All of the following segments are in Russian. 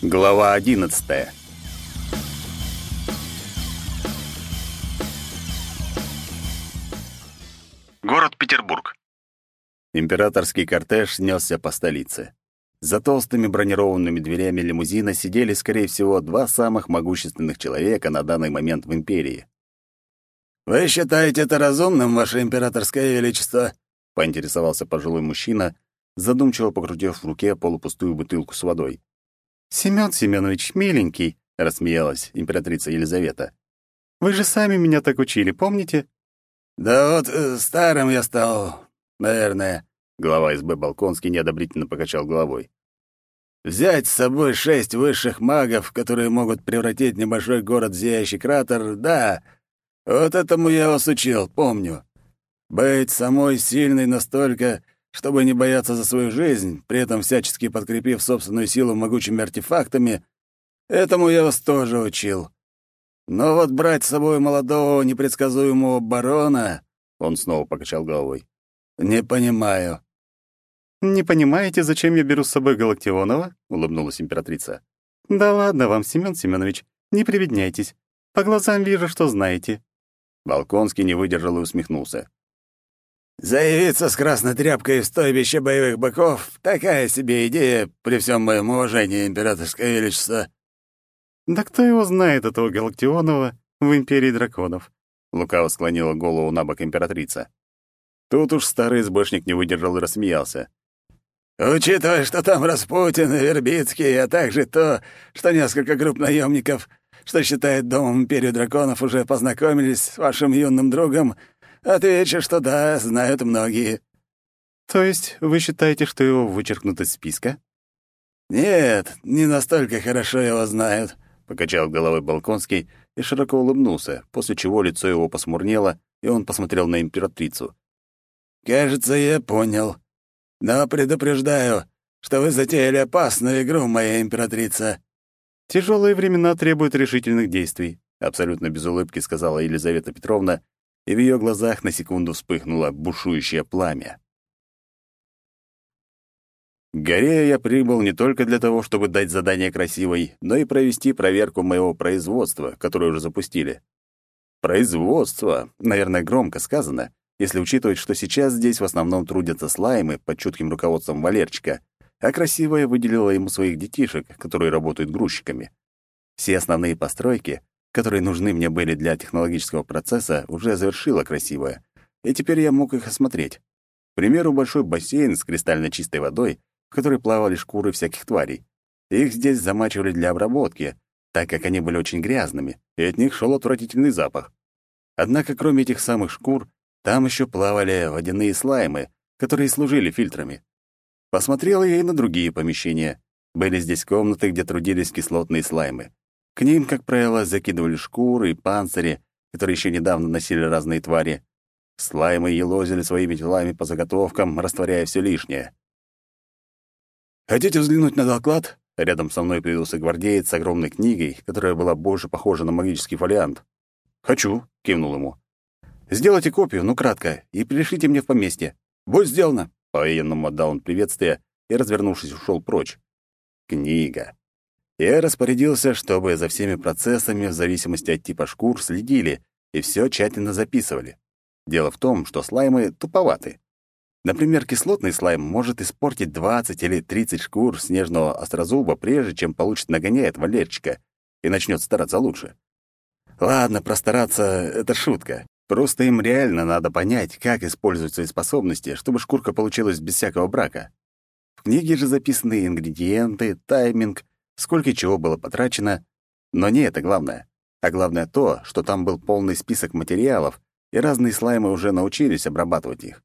Глава 11. Город Петербург. Императорский кортеж несся по столице. За толстыми бронированными дверями лимузина сидели, скорее всего, два самых могущественных человека на данный момент в империи. «Вы считаете это разумным, Ваше Императорское Величество?» — поинтересовался пожилой мужчина, задумчиво покрутив в руке полупустую бутылку с водой. «Семён Семёнович, миленький», — рассмеялась императрица Елизавета. «Вы же сами меня так учили, помните?» «Да вот э, старым я стал, наверное», — глава СБ Балконский неодобрительно покачал головой. «Взять с собой шесть высших магов, которые могут превратить небольшой город в зияющий кратер, да, вот этому я вас учил, помню. Быть самой сильной настолько, чтобы не бояться за свою жизнь, при этом всячески подкрепив собственную силу могучими артефактами, этому я вас тоже учил. Но вот брать с собой молодого непредсказуемого барона, он снова покачал головой, не понимаю. «Не понимаете, зачем я беру с собой Галактионова?» — улыбнулась императрица. «Да ладно вам, Семён Семёнович, не прибедняйтесь. По глазам вижу, что знаете». Балконский не выдержал и усмехнулся. Заявиться с красной тряпкой в стойбище боевых быков — такая себе идея, при всем моем уважении, императорское величество». «Да кто его знает, этого Галактионова в Империи драконов?» Лукаво склонила голову на бок императрица. Тут уж старый избошник не выдержал и рассмеялся. «Учитывая, что там Распутин и Вербицкий, а также то, что несколько групп наемников, что считает домом Империю драконов, уже познакомились с вашим юным другом, Отвечу, что да, знают многие». «То есть вы считаете, что его вычеркнут из списка?» «Нет, не настолько хорошо его знают», — покачал головой Балконский и широко улыбнулся, после чего лицо его посмурнело, и он посмотрел на императрицу. «Кажется, я понял. Но предупреждаю, что вы затеяли опасную игру, моя императрица». «Тяжелые времена требуют решительных действий», — абсолютно без улыбки сказала Елизавета Петровна и в ее глазах на секунду вспыхнуло бушующее пламя. Горе я прибыл не только для того, чтобы дать задание красивой, но и провести проверку моего производства, которое уже запустили. Производство, наверное, громко сказано, если учитывать, что сейчас здесь в основном трудятся слаймы под чутким руководством Валерчика, а красивая выделила ему своих детишек, которые работают грузчиками. Все основные постройки которые нужны мне были для технологического процесса, уже завершила красивая, и теперь я мог их осмотреть. К примеру, большой бассейн с кристально чистой водой, в которой плавали шкуры всяких тварей. Их здесь замачивали для обработки, так как они были очень грязными, и от них шел отвратительный запах. Однако, кроме этих самых шкур, там еще плавали водяные слаймы, которые служили фильтрами. Посмотрел я и на другие помещения. Были здесь комнаты, где трудились кислотные слаймы. К ним, как правило, закидывали шкуры и панцири, которые еще недавно носили разные твари. Слаймы елозили своими телами по заготовкам, растворяя все лишнее. «Хотите взглянуть на доклад?» Рядом со мной появился гвардеец с огромной книгой, которая была больше похожа на магический фолиант. «Хочу», — кивнул ему. «Сделайте копию, ну, кратко, и пришлите мне в поместье. Будь сделано!» По-военному отдал он приветствие и, развернувшись, ушел прочь. Книга. Я распорядился, чтобы за всеми процессами в зависимости от типа шкур следили и все тщательно записывали. Дело в том, что слаймы туповаты. Например, кислотный слайм может испортить 20 или 30 шкур снежного острозуба, прежде чем получит нагоняет валерчика и начнет стараться лучше. Ладно, простараться — это шутка. Просто им реально надо понять, как использовать свои способности, чтобы шкурка получилась без всякого брака. В книге же записаны ингредиенты, тайминг сколько чего было потрачено. Но не это главное. А главное то, что там был полный список материалов, и разные слаймы уже научились обрабатывать их.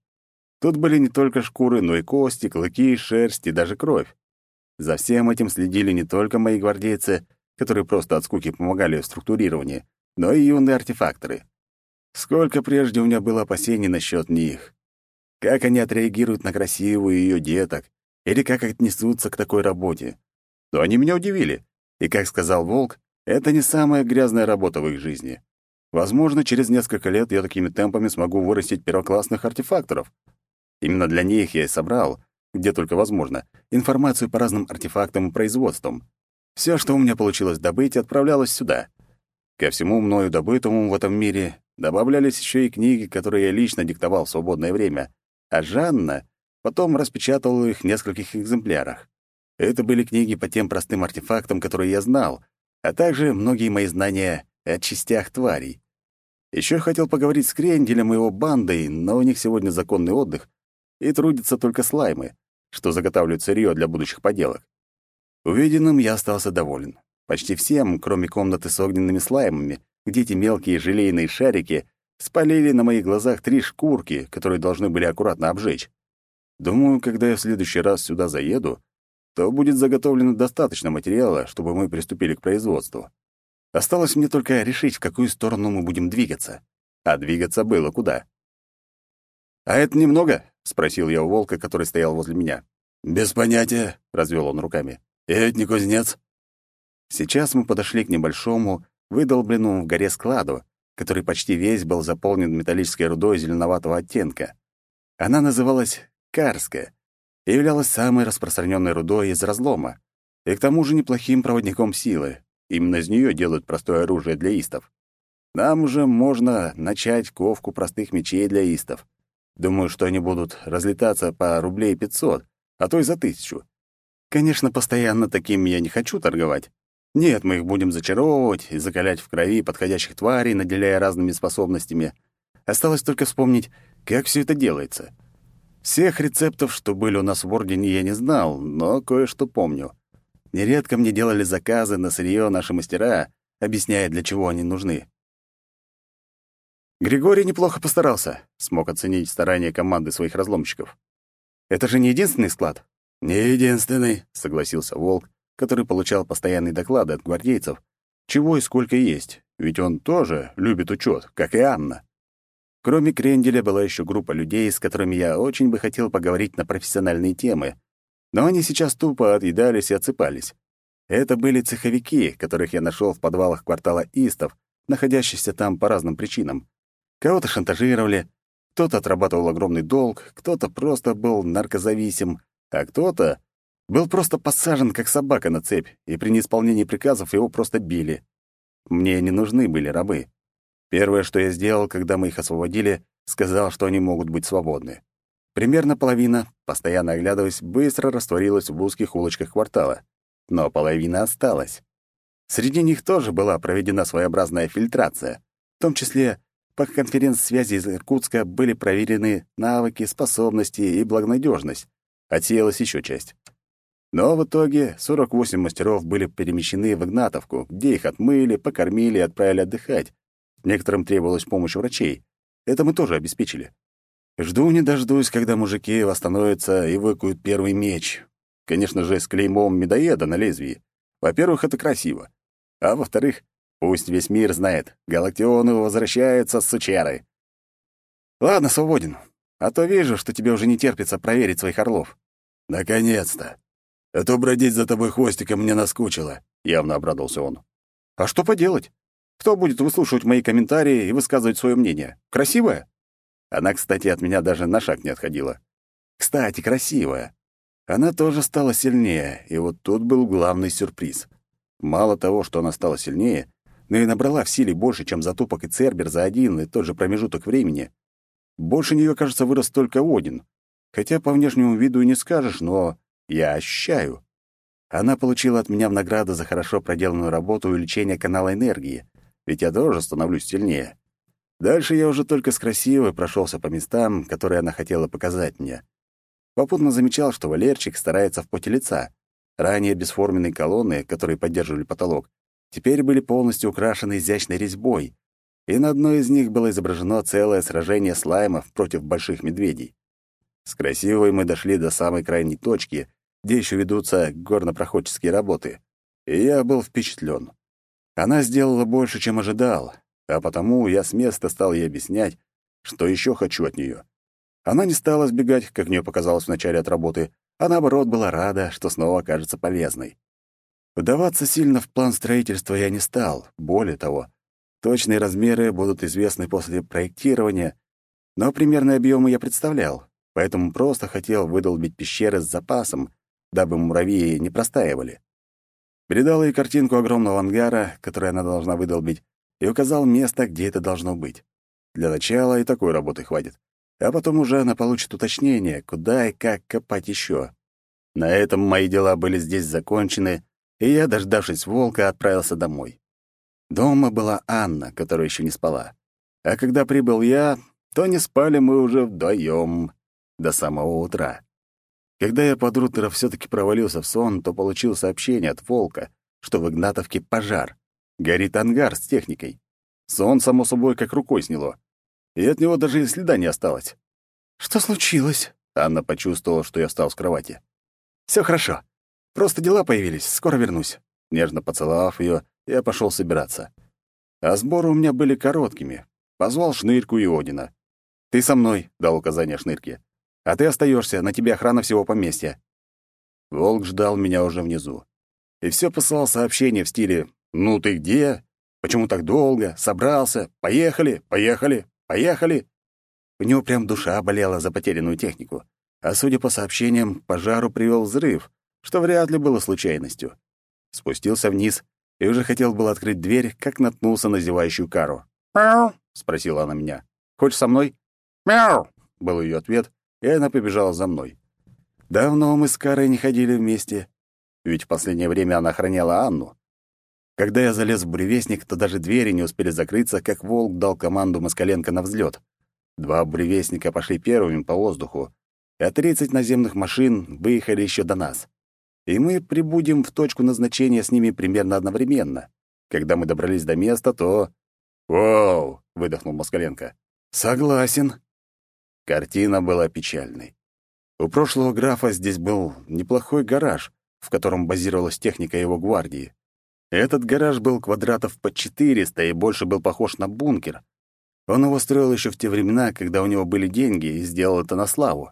Тут были не только шкуры, но и кости, клыки, шерсть и даже кровь. За всем этим следили не только мои гвардейцы, которые просто от скуки помогали в структурировании, но и юные артефакторы. Сколько прежде у меня было опасений насчет них. Как они отреагируют на красивую ее деток, или как отнесутся к такой работе то они меня удивили. И, как сказал Волк, это не самая грязная работа в их жизни. Возможно, через несколько лет я такими темпами смогу вырастить первоклассных артефакторов. Именно для них я и собрал, где только возможно, информацию по разным артефактам и производствам. Все, что у меня получилось добыть, отправлялось сюда. Ко всему мною добытому в этом мире добавлялись еще и книги, которые я лично диктовал в свободное время, а Жанна потом распечатала их в нескольких экземплярах. Это были книги по тем простым артефактам, которые я знал, а также многие мои знания о частях тварей. Еще хотел поговорить с Кренделем и его бандой, но у них сегодня законный отдых, и трудятся только слаймы, что заготавливают сырье для будущих поделок. Увиденным я остался доволен. Почти всем, кроме комнаты с огненными слаймами, где эти мелкие желейные шарики спалили на моих глазах три шкурки, которые должны были аккуратно обжечь. Думаю, когда я в следующий раз сюда заеду, то будет заготовлено достаточно материала, чтобы мы приступили к производству. Осталось мне только решить, в какую сторону мы будем двигаться. А двигаться было куда. «А это немного?» — спросил я у волка, который стоял возле меня. «Без понятия», — развел он руками. «Я ведь не кузнец». Сейчас мы подошли к небольшому, выдолбленному в горе складу, который почти весь был заполнен металлической рудой зеленоватого оттенка. Она называлась Карская являлась самой распространенной рудой из разлома, и к тому же неплохим проводником силы. Именно из нее делают простое оружие для истов. Нам уже можно начать ковку простых мечей для истов. Думаю, что они будут разлетаться по рублей пятьсот, а то и за тысячу. Конечно, постоянно таким я не хочу торговать. Нет, мы их будем зачаровывать и закалять в крови подходящих тварей, наделяя разными способностями. Осталось только вспомнить, как все это делается. Всех рецептов, что были у нас в Ордене, я не знал, но кое-что помню. Нередко мне делали заказы на сырье наши мастера, объясняя, для чего они нужны. Григорий неплохо постарался, смог оценить старания команды своих разломщиков. Это же не единственный склад? Не единственный, согласился Волк, который получал постоянные доклады от гвардейцев, чего и сколько есть, ведь он тоже любит учет, как и Анна. Кроме Кренделя была еще группа людей, с которыми я очень бы хотел поговорить на профессиональные темы, но они сейчас тупо отъедались и отсыпались. Это были цеховики, которых я нашел в подвалах квартала Истов, находящихся там по разным причинам. Кого-то шантажировали, кто-то отрабатывал огромный долг, кто-то просто был наркозависим, а кто-то был просто посажен, как собака на цепь, и при неисполнении приказов его просто били. Мне не нужны были рабы. Первое, что я сделал, когда мы их освободили, сказал, что они могут быть свободны. Примерно половина, постоянно оглядываясь, быстро растворилась в узких улочках квартала. Но половина осталась. Среди них тоже была проведена своеобразная фильтрация. В том числе по конференц-связи из Иркутска были проверены навыки, способности и благонадежность. Отсеялась еще часть. Но в итоге 48 мастеров были перемещены в Игнатовку, где их отмыли, покормили и отправили отдыхать. Некоторым требовалась помощь врачей. Это мы тоже обеспечили. Жду не дождусь, когда мужики восстановятся и выкуют первый меч. Конечно же, с клеймом медоеда на лезвии. Во-первых, это красиво. А во-вторых, пусть весь мир знает, галактионы возвращаются с сучеры. Ладно, свободен. А то вижу, что тебе уже не терпится проверить своих орлов. Наконец-то. А то бродить за тобой хвостиком мне наскучило», — явно обрадовался он. «А что поделать? Кто будет выслушивать мои комментарии и высказывать свое мнение? Красивая?» Она, кстати, от меня даже на шаг не отходила. Кстати, красивая. Она тоже стала сильнее, и вот тут был главный сюрприз. Мало того, что она стала сильнее, но и набрала в силе больше, чем Затупок и Цербер за один и тот же промежуток времени. Больше нее, кажется, вырос только Один. Хотя по внешнему виду и не скажешь, но я ощущаю. Она получила от меня в награду за хорошо проделанную работу увеличение канала энергии, ведь я тоже становлюсь сильнее. Дальше я уже только с красивой прошелся по местам, которые она хотела показать мне. Попутно замечал, что Валерчик старается в поте лица. Ранее бесформенные колонны, которые поддерживали потолок, теперь были полностью украшены изящной резьбой, и на одной из них было изображено целое сражение слаймов против больших медведей. С красивой мы дошли до самой крайней точки, где еще ведутся горнопроходческие работы. И я был впечатлен. Она сделала больше, чем ожидал, а потому я с места стал ей объяснять, что еще хочу от нее. Она не стала сбегать, как мне показалось в начале от работы, а наоборот была рада, что снова окажется полезной. Вдаваться сильно в план строительства я не стал, более того, точные размеры будут известны после проектирования, но примерные объемы я представлял, поэтому просто хотел выдолбить пещеры с запасом, дабы муравьи не простаивали. Передал ей картинку огромного ангара, который она должна выдолбить, и указал место, где это должно быть. Для начала и такой работы хватит. А потом уже она получит уточнение, куда и как копать еще. На этом мои дела были здесь закончены, и я, дождавшись волка, отправился домой. Дома была Анна, которая еще не спала. А когда прибыл я, то не спали мы уже вдвоем до самого утра. Когда я под утро все таки провалился в сон, то получил сообщение от волка, что в Игнатовке пожар. Горит ангар с техникой. Сон, само собой, как рукой сняло. И от него даже и следа не осталось. «Что случилось?» Анна почувствовала, что я встал с кровати. Все хорошо. Просто дела появились. Скоро вернусь». Нежно поцеловав ее, я пошел собираться. А сборы у меня были короткими. Позвал Шнырьку и Одина. «Ты со мной», — дал указание Шнырьке. «А ты остаешься, на тебе охрана всего поместья». Волк ждал меня уже внизу. И все посылал сообщение в стиле «Ну ты где? Почему так долго? Собрался? Поехали, поехали, поехали!» У него прям душа болела за потерянную технику. А судя по сообщениям, пожару привел взрыв, что вряд ли было случайностью. Спустился вниз и уже хотел было открыть дверь, как наткнулся на зевающую кару. «Мяу!» — спросила она меня. «Хочешь со мной?» «Мяу!» — был ее ответ, и она побежала за мной. Давно мы с Карой не ходили вместе, ведь в последнее время она охраняла Анну. Когда я залез в буревестник, то даже двери не успели закрыться, как волк дал команду Москаленко на взлет. Два буревестника пошли первыми по воздуху, а 30 наземных машин выехали еще до нас. И мы прибудем в точку назначения с ними примерно одновременно. Когда мы добрались до места, то... «Вау!» — выдохнул Москаленко. «Согласен». Картина была печальной. У прошлого графа здесь был неплохой гараж, в котором базировалась техника его гвардии. Этот гараж был квадратов по 400 и больше был похож на бункер. Он его строил еще в те времена, когда у него были деньги, и сделал это на славу.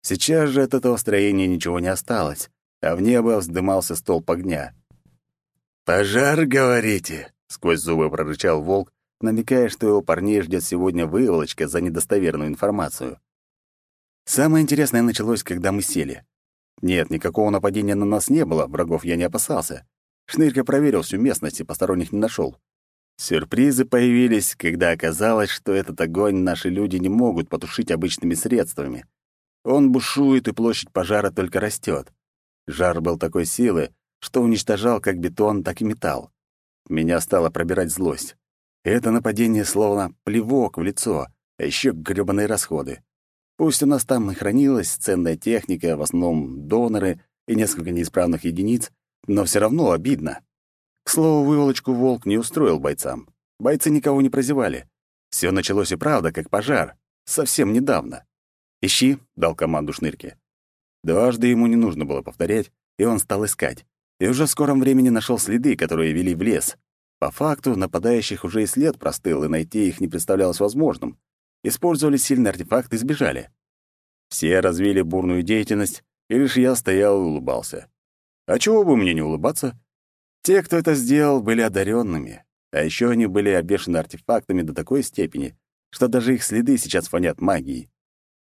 Сейчас же от этого строения ничего не осталось, а в небо вздымался столб огня. «Пожар, говорите?» — сквозь зубы прорычал волк, намекая, что его парней ждет сегодня выволочка за недостоверную информацию. Самое интересное началось, когда мы сели. Нет, никакого нападения на нас не было, врагов я не опасался. Шнырька проверил всю местность и посторонних не нашел. Сюрпризы появились, когда оказалось, что этот огонь наши люди не могут потушить обычными средствами. Он бушует, и площадь пожара только растет. Жар был такой силы, что уничтожал как бетон, так и металл. Меня стало пробирать злость. Это нападение словно плевок в лицо, а еще грёбаные расходы. Пусть у нас там и хранилась ценная техника, в основном доноры и несколько неисправных единиц, но все равно обидно. К слову, выволочку волк не устроил бойцам. Бойцы никого не прозевали. Все началось и правда, как пожар. Совсем недавно. «Ищи», — дал команду Шнырке. Дважды ему не нужно было повторять, и он стал искать. И уже в скором времени нашел следы, которые вели в лес. По факту, нападающих уже и след простыл, и найти их не представлялось возможным. Использовали сильный артефакт и сбежали. Все развили бурную деятельность, и лишь я стоял и улыбался. А чего бы мне не улыбаться? Те, кто это сделал, были одаренными, а еще они были обвешаны артефактами до такой степени, что даже их следы сейчас фонят магией.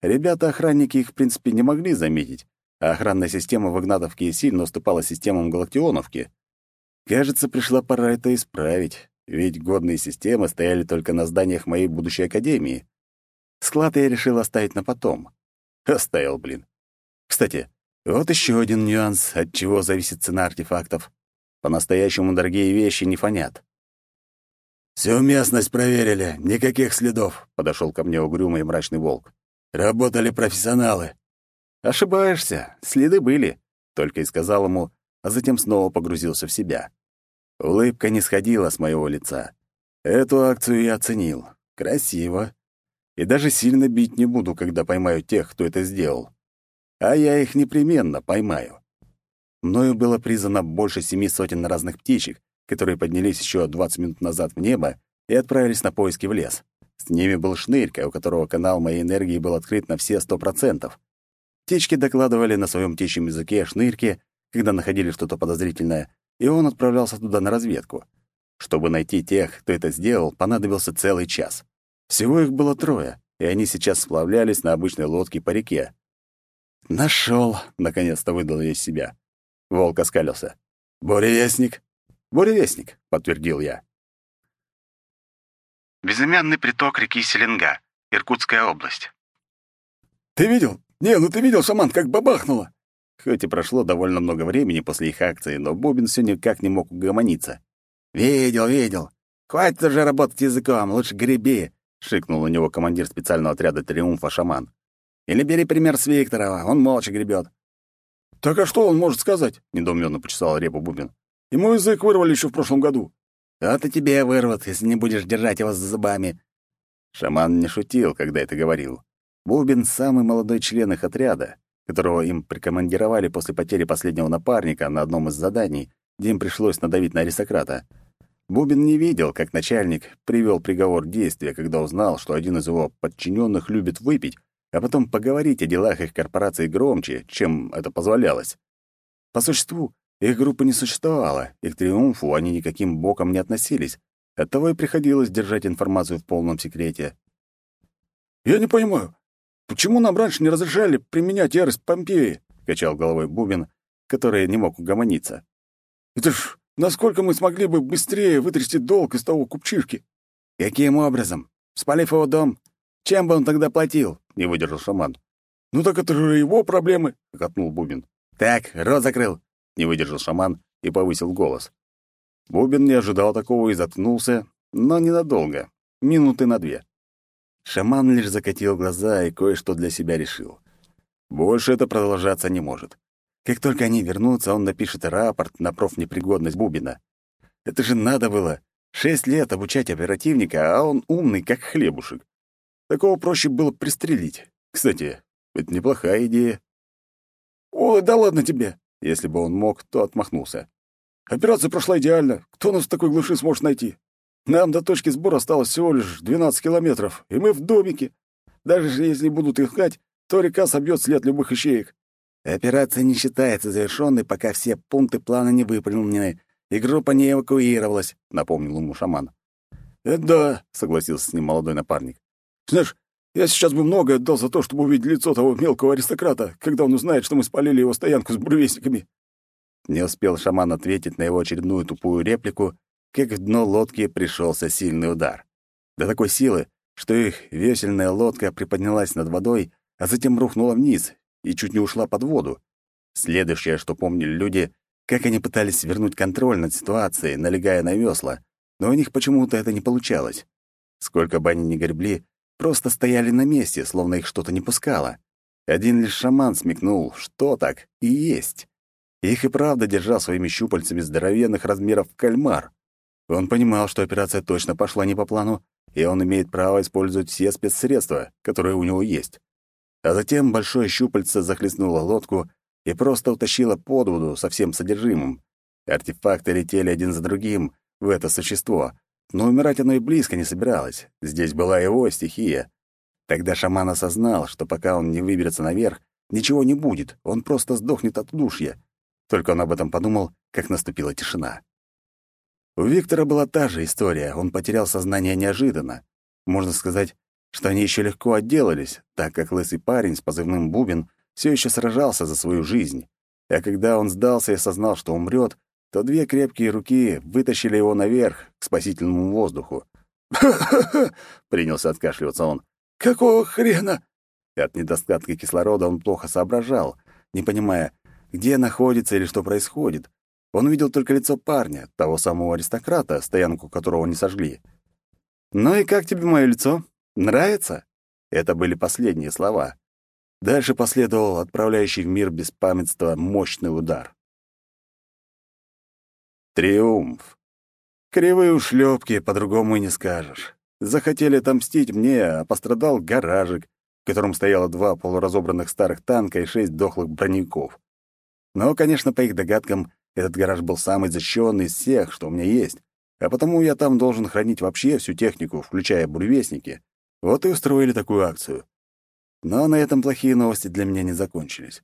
Ребята-охранники их, в принципе, не могли заметить, а охранная система в Игнатовке сильно уступала системам Галактионовки. Кажется, пришла пора это исправить, ведь годные системы стояли только на зданиях моей будущей академии. Склад я решил оставить на потом. Оставил, блин. Кстати, вот еще один нюанс, от чего зависит цена артефактов. По-настоящему дорогие вещи не фонят. «Всю местность проверили, никаких следов», — подошел ко мне угрюмый мрачный волк. «Работали профессионалы». «Ошибаешься, следы были», — только и сказал ему, а затем снова погрузился в себя. Улыбка не сходила с моего лица. Эту акцию я оценил. Красиво. И даже сильно бить не буду, когда поймаю тех, кто это сделал. А я их непременно поймаю. Мною было призвано больше семи сотен разных птичек, которые поднялись еще 20 минут назад в небо и отправились на поиски в лес. С ними был Шнырька, у которого канал моей энергии был открыт на все сто процентов. Птички докладывали на своем птичьем языке Шнырьке, когда находили что-то подозрительное, и он отправлялся туда на разведку. Чтобы найти тех, кто это сделал, понадобился целый час. Всего их было трое, и они сейчас сплавлялись на обычной лодке по реке. «Нашел!» — наконец-то выдал я из себя. Волк оскалился. «Буревестник». «Буревестник», — подтвердил я. Безымянный приток реки Селенга, Иркутская область. «Ты видел? Не, ну ты видел, шаман, как бабахнуло!» Хоть и прошло довольно много времени после их акции, но Бубин все никак не мог угомониться. «Видел, видел. Хватит уже работать языком, лучше греби», — шикнул у него командир специального отряда «Триумфа» шаман. «Или бери пример с Викторова, он молча гребет. «Так а что он может сказать?» — недоуменно почесал репу Бубин. «Ему язык вырвали еще в прошлом году». «Вот и тебе вырвут, если не будешь держать его за зубами». Шаман не шутил, когда это говорил. Бубин — самый молодой член их отряда, которого им прикомандировали после потери последнего напарника на одном из заданий, где им пришлось надавить на аристократа. Бубин не видел, как начальник привел приговор действия, когда узнал, что один из его подчиненных любит выпить, а потом поговорить о делах их корпорации громче, чем это позволялось. По существу, их группы не существовало, и к «Триумфу» они никаким боком не относились, оттого и приходилось держать информацию в полном секрете. «Я не понимаю, почему нам раньше не разрешали применять ярость Помпеи?» — качал головой Бубин, который не мог угомониться. «Это ж насколько мы смогли бы быстрее вытрясти долг из того купчишки?» «Каким образом? Спалив его дом? Чем бы он тогда платил?» — не выдержал шаман. «Ну так это же его проблемы», — катнул Бубин. «Так, рот закрыл», — не выдержал шаман и повысил голос. Бубин не ожидал такого и заткнулся, но ненадолго, минуты на две. Шаман лишь закатил глаза и кое-что для себя решил. Больше это продолжаться не может. Как только они вернутся, он напишет рапорт на профнепригодность Бубина. Это же надо было. Шесть лет обучать оперативника, а он умный, как хлебушек. Такого проще было пристрелить. Кстати, это неплохая идея. «Ой, да ладно тебе!» Если бы он мог, то отмахнулся. «Операция прошла идеально. Кто нас в такой глуши сможет найти? Нам до точки сбора осталось всего лишь 12 километров, и мы в домике. Даже если будут искать, то река собьет след любых ищеек». «Операция не считается завершенной, пока все пункты плана не выполнены, и группа не эвакуировалась», — напомнил ему шаман. «Это да», — согласился с ним молодой напарник. Знаешь, я сейчас бы многое отдал за то, чтобы увидеть лицо того мелкого аристократа, когда он узнает, что мы спалили его стоянку с буревестниками». Не успел шаман ответить на его очередную тупую реплику, как в дно лодки пришелся сильный удар. До такой силы, что их весельная лодка приподнялась над водой, а затем рухнула вниз и чуть не ушла под воду. Следующее, что помнили люди, как они пытались вернуть контроль над ситуацией, налегая на весла, но у них почему-то это не получалось. Сколько бы они ни гребли, просто стояли на месте, словно их что-то не пускало. Один лишь шаман смекнул, что так и есть. Их и правда держал своими щупальцами здоровенных размеров кальмар. Он понимал, что операция точно пошла не по плану, и он имеет право использовать все спецсредства, которые у него есть. А затем большое щупальце захлестнуло лодку и просто утащило под воду со всем содержимым. Артефакты летели один за другим в это существо, но умирать оно и близко не собиралось. Здесь была его стихия. Тогда шаман осознал, что пока он не выберется наверх, ничего не будет, он просто сдохнет от удушья. Только он об этом подумал, как наступила тишина. У Виктора была та же история, он потерял сознание неожиданно. Можно сказать, что они еще легко отделались, так как лысый парень с позывным «Бубен» все еще сражался за свою жизнь. А когда он сдался и осознал, что умрет, то две крепкие руки вытащили его наверх, к спасительному воздуху. «Ха-ха-ха!» — принялся откашливаться он. «Какого хрена?» От недостатка кислорода он плохо соображал, не понимая, где находится или что происходит. Он увидел только лицо парня, того самого аристократа, стоянку которого не сожгли. «Ну и как тебе мое лицо? Нравится?» Это были последние слова. Дальше последовал отправляющий в мир беспамятства мощный удар. Триумф. Кривые ушлепки, по-другому и не скажешь. Захотели отомстить мне, а пострадал гаражик, в котором стояло два полуразобранных старых танка и шесть дохлых броневиков. Но, конечно, по их догадкам, этот гараж был самый защищенный из всех, что у меня есть, а потому я там должен хранить вообще всю технику, включая буревестники. Вот и устроили такую акцию. Но на этом плохие новости для меня не закончились.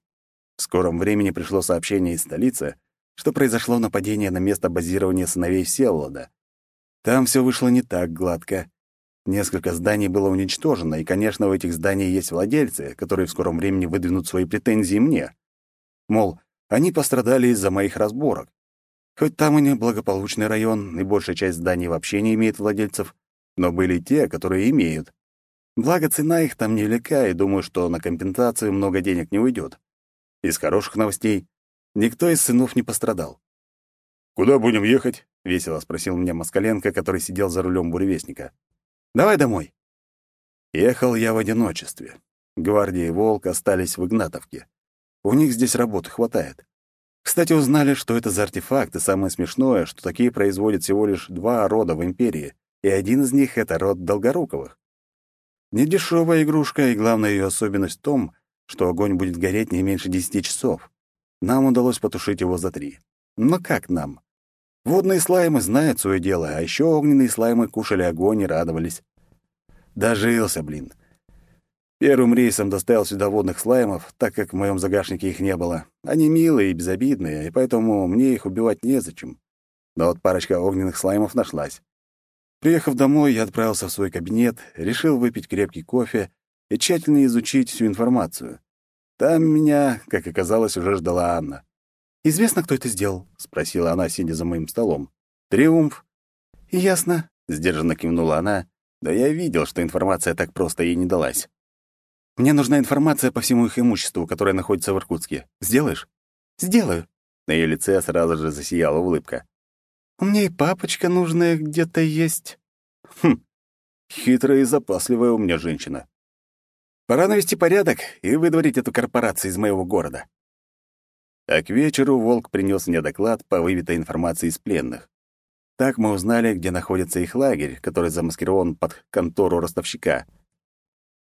В скором времени пришло сообщение из столицы, что произошло нападение на место базирования сыновей Селлода. Там все вышло не так гладко. Несколько зданий было уничтожено, и, конечно, у этих зданий есть владельцы, которые в скором времени выдвинут свои претензии мне. Мол, они пострадали из-за моих разборок. Хоть там и не благополучный район, и большая часть зданий вообще не имеет владельцев, но были те, которые имеют. Благо, цена их там невелика, и думаю, что на компенсацию много денег не уйдет. Из хороших новостей никто из сынов не пострадал. «Куда будем ехать?» — весело спросил меня Москаленко, который сидел за рулем буревестника. «Давай домой». Ехал я в одиночестве. Гвардия и Волк остались в Игнатовке. У них здесь работы хватает. Кстати, узнали, что это за артефакт, и самое смешное, что такие производят всего лишь два рода в Империи, и один из них — это род Долгоруковых. Недешевая игрушка, и главная ее особенность в том, что огонь будет гореть не меньше десяти часов. Нам удалось потушить его за три. Но как нам? Водные слаймы знают свое дело, а еще огненные слаймы кушали огонь и радовались. Дожился, блин. Первым рейсом доставил сюда водных слаймов, так как в моем загашнике их не было. Они милые и безобидные, и поэтому мне их убивать незачем. Но вот парочка огненных слаймов нашлась. Приехав домой, я отправился в свой кабинет, решил выпить крепкий кофе и тщательно изучить всю информацию. Там меня, как оказалось, уже ждала Анна. «Известно, кто это сделал?» — спросила она, сидя за моим столом. «Триумф». «Ясно», — сдержанно кивнула она, да я видел, что информация так просто ей не далась. «Мне нужна информация по всему их имуществу, которое находится в Иркутске. Сделаешь?» «Сделаю». На ее лице сразу же засияла улыбка. У меня и папочка нужная где-то есть. Хм, хитрая и запасливая у меня женщина. Пора навести порядок и выдворить эту корпорацию из моего города. А к вечеру Волк принес мне доклад по выбитой информации из пленных. Так мы узнали, где находится их лагерь, который замаскирован под контору ростовщика.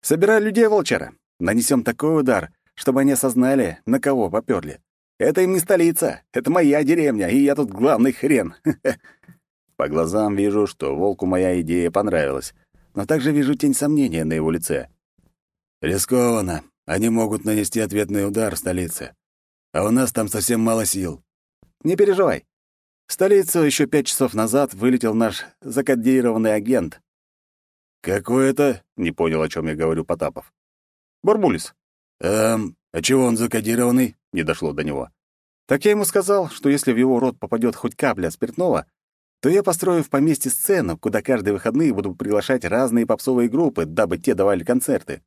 «Собирай людей, волчара. Нанесем такой удар, чтобы они осознали, на кого попёрли. Это им не столица, это моя деревня, и я тут главный хрен. По глазам вижу, что волку моя идея понравилась, но также вижу тень сомнения на его лице. Рискованно. Они могут нанести ответный удар в столице. А у нас там совсем мало сил. Не переживай. В столицу еще пять часов назад вылетел наш закодированный агент. «Какой это?» — не понял, о чем я говорю Потапов. «Барбулис». «Эм, а чего он закодированный?» не дошло до него. Так я ему сказал, что если в его рот попадет хоть капля спиртного, то я построю в поместье сцену, куда каждые выходные буду приглашать разные попсовые группы, дабы те давали концерты.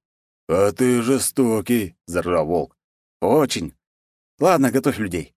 «А ты жестокий», — заржал волк. «Очень. Ладно, готовь людей».